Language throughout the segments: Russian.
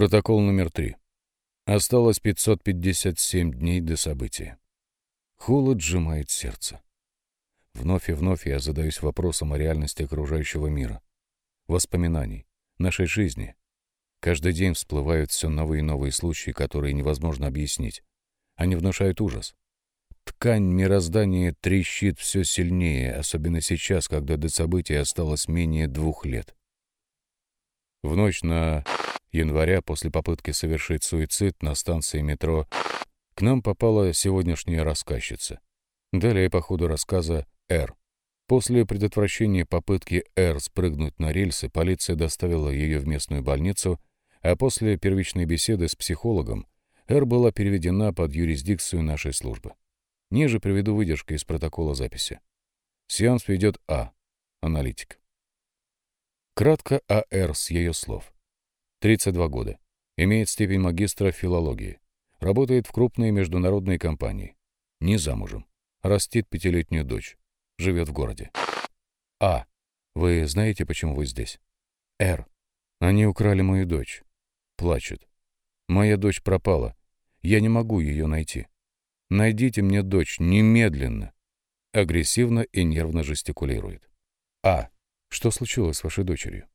Протокол номер три. Осталось 557 дней до события. Холод сжимает сердце. Вновь и вновь я задаюсь вопросом о реальности окружающего мира, воспоминаний, нашей жизни. Каждый день всплывают все новые и новые случаи, которые невозможно объяснить. Они внушают ужас. Ткань мироздания трещит все сильнее, особенно сейчас, когда до события осталось менее двух лет. В ночь на января после попытки совершить суицид на станции метро, к нам попала сегодняшняя рассказчица. Далее по ходу рассказа Р. После предотвращения попытки Р спрыгнуть на рельсы, полиция доставила ее в местную больницу, а после первичной беседы с психологом Р была переведена под юрисдикцию нашей службы. Ниже приведу выдержки из протокола записи. Сеанс ведет А. Аналитик. Кратко А.Р. с ее слов. 32 года. Имеет степень магистра филологии. Работает в крупной международной компании. Не замужем. Растит пятилетнюю дочь. Живет в городе. А. Вы знаете, почему вы здесь? Р. Они украли мою дочь. Плачет. Моя дочь пропала. Я не могу ее найти. Найдите мне дочь немедленно. Агрессивно и нервно жестикулирует. А. Что случилось с вашей дочерью?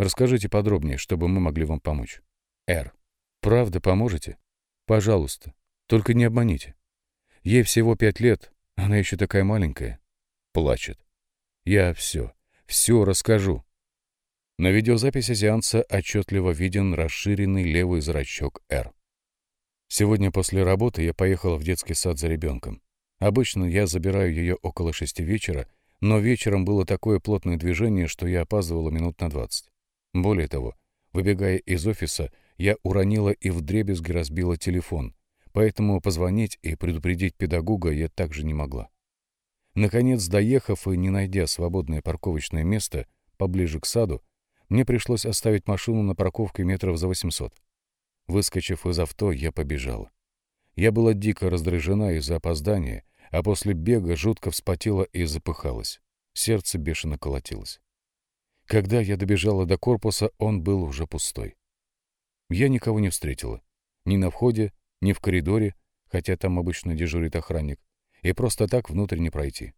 Расскажите подробнее, чтобы мы могли вам помочь. Р. Правда поможете? Пожалуйста, только не обманите. Ей всего пять лет, она еще такая маленькая. Плачет. Я все, все расскажу. На видеозаписи сеанса отчетливо виден расширенный левый зрачок Р. Сегодня после работы я поехала в детский сад за ребенком. Обычно я забираю ее около шести вечера, но вечером было такое плотное движение, что я опаздывала минут на двадцать. Более того, выбегая из офиса, я уронила и вдребезги разбила телефон, поэтому позвонить и предупредить педагога я также не могла. Наконец, доехав и не найдя свободное парковочное место поближе к саду, мне пришлось оставить машину на парковке метров за 800. Выскочив из авто, я побежала. Я была дико раздражена из-за опоздания, а после бега жутко вспотела и запыхалась. Сердце бешено колотилось. Когда я добежала до корпуса, он был уже пустой. Я никого не встретила. Ни на входе, ни в коридоре, хотя там обычно дежурит охранник, и просто так внутрь не пройти.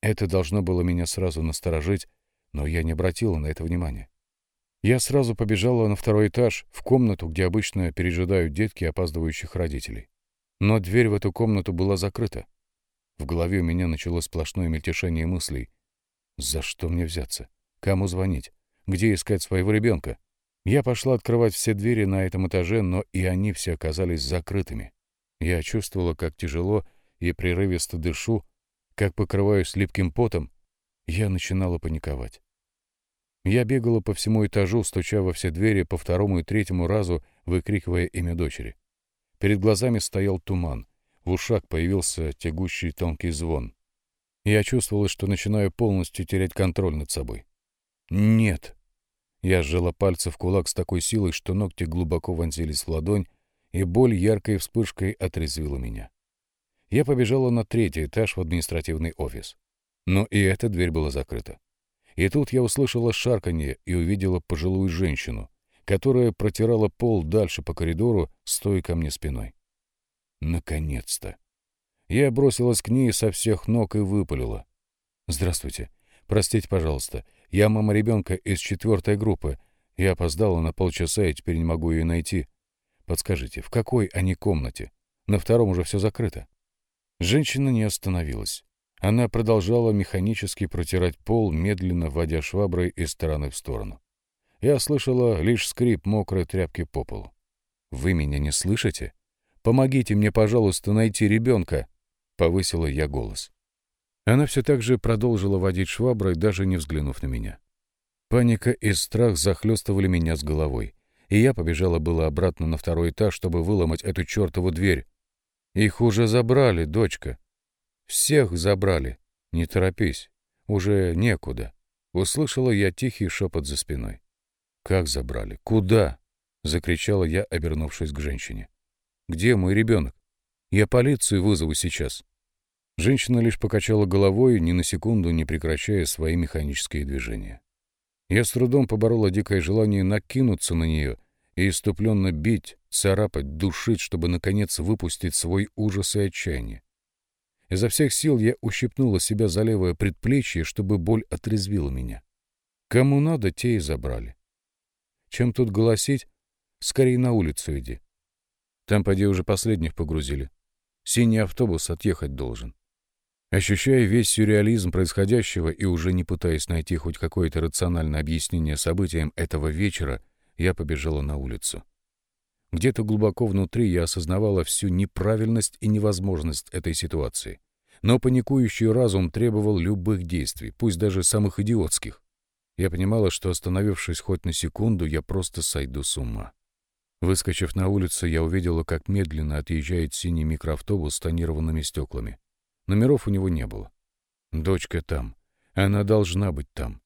Это должно было меня сразу насторожить, но я не обратила на это внимания. Я сразу побежала на второй этаж, в комнату, где обычно пережидают детки опаздывающих родителей. Но дверь в эту комнату была закрыта. В голове у меня началось сплошное мельтешение мыслей. За что мне взяться? Кому звонить? Где искать своего ребенка? Я пошла открывать все двери на этом этаже, но и они все оказались закрытыми. Я чувствовала, как тяжело и прерывисто дышу, как покрываюсь липким потом. Я начинала паниковать. Я бегала по всему этажу, стуча во все двери по второму и третьему разу, выкрикивая имя дочери. Перед глазами стоял туман. В ушах появился тягущий тонкий звон. Я чувствовала, что начинаю полностью терять контроль над собой. «Нет». Я сжала пальцы в кулак с такой силой, что ногти глубоко вонзились в ладонь, и боль яркой вспышкой отрезвила меня. Я побежала на третий этаж в административный офис. Но и эта дверь была закрыта. И тут я услышала шарканье и увидела пожилую женщину, которая протирала пол дальше по коридору, стоя ко мне спиной. Наконец-то! Я бросилась к ней со всех ног и выпалила. «Здравствуйте. Простите, пожалуйста, я мама ребенка из четвертой группы. Я опоздала на полчаса и теперь не могу ее найти. Подскажите, в какой они комнате? На втором уже все закрыто». Женщина не остановилась. Она продолжала механически протирать пол, медленно вводя шваброй из стороны в сторону. Я слышала лишь скрип мокрой тряпки по полу. «Вы меня не слышите? Помогите мне, пожалуйста, найти ребенка!» — повысила я голос. Она все так же продолжила водить шваброй, даже не взглянув на меня. Паника и страх захлестывали меня с головой, и я побежала было обратно на второй этаж, чтобы выломать эту чертову дверь. Их уже забрали, дочка. Всех забрали. Не торопись. Уже некуда. Услышала я тихий шепот за спиной. «Как забрали? Куда?» — закричала я, обернувшись к женщине. «Где мой ребенок? Я полицию вызову сейчас». Женщина лишь покачала головой, ни на секунду не прекращая свои механические движения. Я с трудом поборола дикое желание накинуться на нее и иступленно бить, царапать, душить, чтобы, наконец, выпустить свой ужас и отчаяние. Изо всех сил я ущипнула себя за левое предплечье, чтобы боль отрезвила меня. Кому надо, те и забрали. Чем тут голосить? Скорее на улицу иди. Там, поди, уже последних погрузили. Синий автобус отъехать должен. Ощущая весь сюрреализм происходящего и уже не пытаясь найти хоть какое-то рациональное объяснение событиям этого вечера, я побежала на улицу. Где-то глубоко внутри я осознавала всю неправильность и невозможность этой ситуации. Но паникующий разум требовал любых действий, пусть даже самых идиотских. Я понимала, что, остановившись хоть на секунду, я просто сойду с ума. Выскочив на улицу, я увидела, как медленно отъезжает синий микроавтобус с тонированными стеклами. Номеров у него не было. Дочка там. Она должна быть там.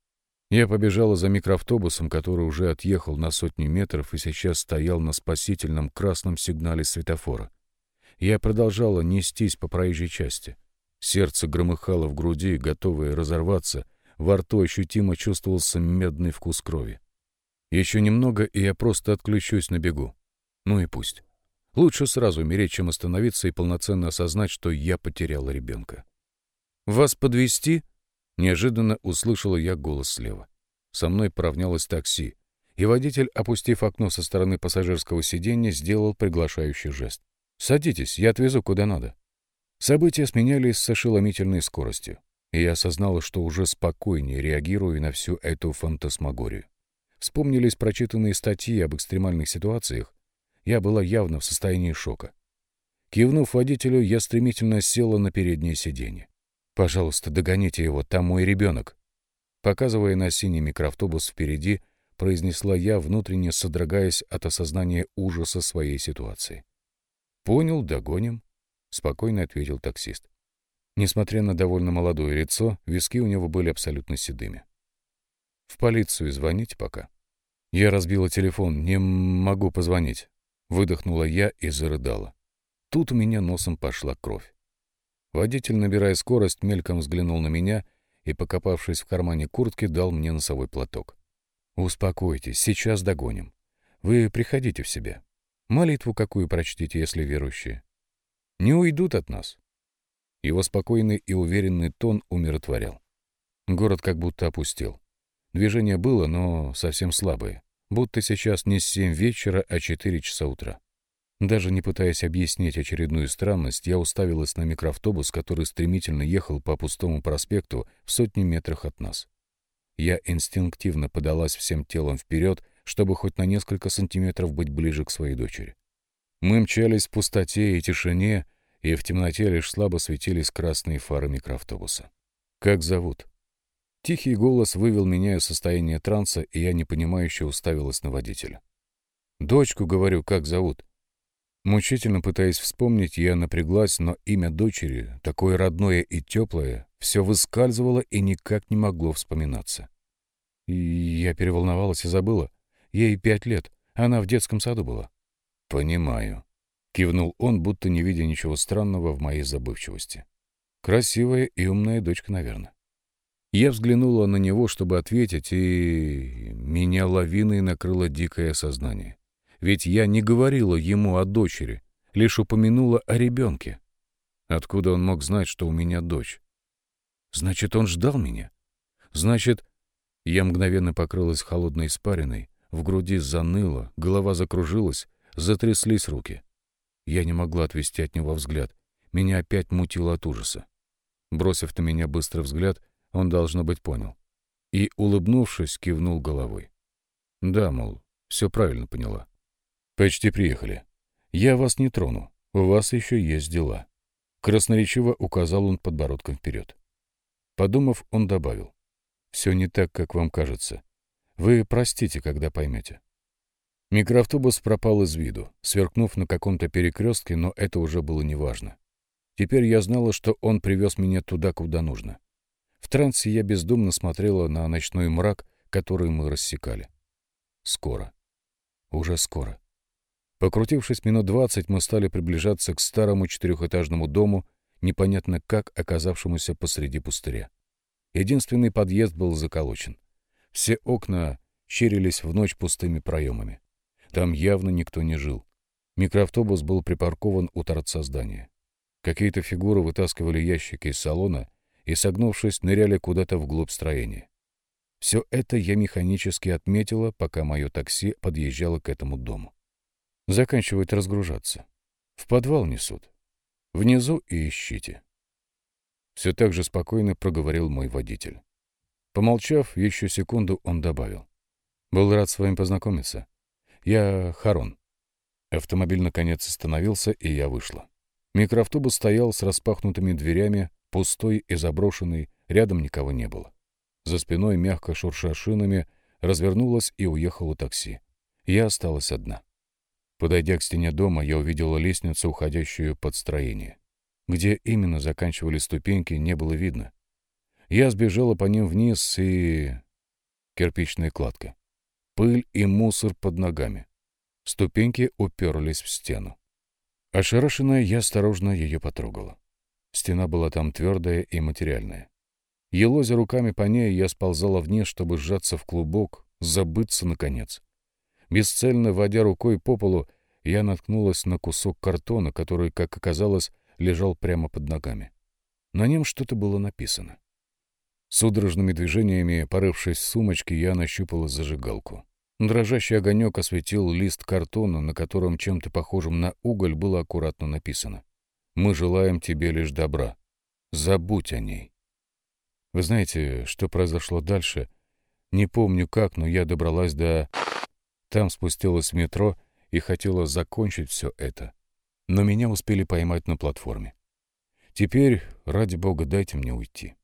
Я побежала за микроавтобусом, который уже отъехал на сотню метров и сейчас стоял на спасительном красном сигнале светофора. Я продолжала нестись по проезжей части. Сердце громыхало в груди, готовое разорваться, во рту ощутимо чувствовался медный вкус крови. Еще немного, и я просто отключусь на бегу. Ну и пусть. Лучше сразу умереть, чем остановиться и полноценно осознать, что я потеряла ребенка. «Вас подвести? неожиданно услышала я голос слева. Со мной поравнялось такси, и водитель, опустив окно со стороны пассажирского сиденья, сделал приглашающий жест. «Садитесь, я отвезу куда надо». События сменялись с ошеломительной скоростью, и я осознала, что уже спокойнее реагирую на всю эту фантасмагорию. Вспомнились прочитанные статьи об экстремальных ситуациях, я была явно в состоянии шока. Кивнув водителю, я стремительно села на переднее сиденье. «Пожалуйста, догоните его, там мой ребенок!» Показывая на синий микроавтобус впереди, произнесла я, внутренне содрогаясь от осознания ужаса своей ситуации. «Понял, догоним», — спокойно ответил таксист. Несмотря на довольно молодое лицо, виски у него были абсолютно седыми. «В полицию звонить пока». «Я разбила телефон, не могу позвонить. Выдохнула я и зарыдала. Тут у меня носом пошла кровь. Водитель, набирая скорость, мельком взглянул на меня и, покопавшись в кармане куртки, дал мне носовой платок. «Успокойтесь, сейчас догоним. Вы приходите в себя. Молитву какую прочтите, если верующие. Не уйдут от нас». Его спокойный и уверенный тон умиротворял. Город как будто опустел. Движение было, но совсем слабое будто сейчас не семь вечера, а четыре часа утра. Даже не пытаясь объяснить очередную странность, я уставилась на микроавтобус, который стремительно ехал по пустому проспекту в сотни метрах от нас. Я инстинктивно подалась всем телом вперед, чтобы хоть на несколько сантиметров быть ближе к своей дочери. Мы мчались в пустоте и тишине, и в темноте лишь слабо светились красные фары микроавтобуса. «Как зовут?» Тихий голос вывел меня из состояния транса, и я непонимающе уставилась на водителя. «Дочку, говорю, как зовут?» Мучительно пытаясь вспомнить, я напряглась, но имя дочери, такое родное и теплое, все выскальзывало и никак не могло вспоминаться. И я переволновалась и забыла. Ей пять лет, она в детском саду была. «Понимаю», — кивнул он, будто не видя ничего странного в моей забывчивости. «Красивая и умная дочка, наверное». Я взглянула на него, чтобы ответить, и... Меня лавиной накрыло дикое сознание. Ведь я не говорила ему о дочери, лишь упомянула о ребенке. Откуда он мог знать, что у меня дочь? Значит, он ждал меня? Значит... Я мгновенно покрылась холодной испариной, в груди заныло, голова закружилась, затряслись руки. Я не могла отвести от него взгляд. Меня опять мутило от ужаса. Бросив на меня быстрый взгляд, он, должно быть, понял. И, улыбнувшись, кивнул головой. Да, мол, все правильно поняла. Почти приехали. Я вас не трону. У вас еще есть дела. Красноречиво указал он подбородком вперед. Подумав, он добавил. Все не так, как вам кажется. Вы простите, когда поймете. Микроавтобус пропал из виду, сверкнув на каком-то перекрестке, но это уже было неважно. Теперь я знала, что он привез меня туда, куда нужно. В трансе я бездумно смотрела на ночной мрак, который мы рассекали. Скоро. Уже скоро. Покрутившись минут двадцать, мы стали приближаться к старому четырехэтажному дому, непонятно как оказавшемуся посреди пустыря. Единственный подъезд был заколочен. Все окна щерились в ночь пустыми проемами. Там явно никто не жил. Микроавтобус был припаркован у торца здания. Какие-то фигуры вытаскивали ящики из салона и, согнувшись, ныряли куда-то вглубь строения. Все это я механически отметила, пока мое такси подъезжало к этому дому. Заканчивает разгружаться. В подвал несут. Внизу и ищите. Все так же спокойно проговорил мой водитель. Помолчав, еще секунду он добавил. «Был рад с вами познакомиться. Я Харон». Автомобиль наконец остановился, и я вышла. Микроавтобус стоял с распахнутыми дверями, пустой и заброшенный, рядом никого не было. За спиной, мягко шурша шинами, развернулась и уехала такси. Я осталась одна. Подойдя к стене дома, я увидела лестницу, уходящую под строение. Где именно заканчивали ступеньки, не было видно. Я сбежала по ним вниз и... Кирпичная кладка. Пыль и мусор под ногами. Ступеньки уперлись в стену. Ошарашенная, я осторожно ее потрогала. Стена была там твердая и материальная. Елозя руками по ней, я сползала вниз, чтобы сжаться в клубок, забыться наконец. Бесцельно водя рукой по полу, я наткнулась на кусок картона, который, как оказалось, лежал прямо под ногами. На нем что-то было написано. Судорожными движениями, порывшись в сумочке, я нащупала зажигалку. Дрожащий огонек осветил лист картона, на котором чем-то похожим на уголь было аккуратно написано. Мы желаем тебе лишь добра. Забудь о ней. Вы знаете, что произошло дальше? Не помню как, но я добралась до... Там спустилась в метро и хотела закончить все это. Но меня успели поймать на платформе. Теперь, ради бога, дайте мне уйти.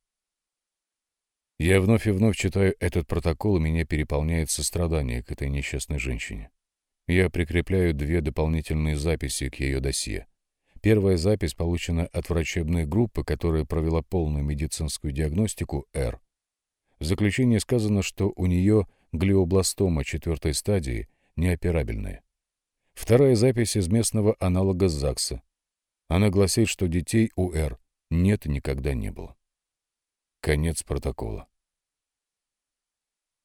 Я вновь и вновь читаю этот протокол, и меня переполняет сострадание к этой несчастной женщине. Я прикрепляю две дополнительные записи к ее досье. Первая запись получена от врачебной группы, которая провела полную медицинскую диагностику Р. В заключении сказано, что у нее глиобластома четвертой стадии неоперабельная. Вторая запись из местного аналога ЗАГСа. Она гласит, что детей у Р нет и никогда не было. Конец протокола.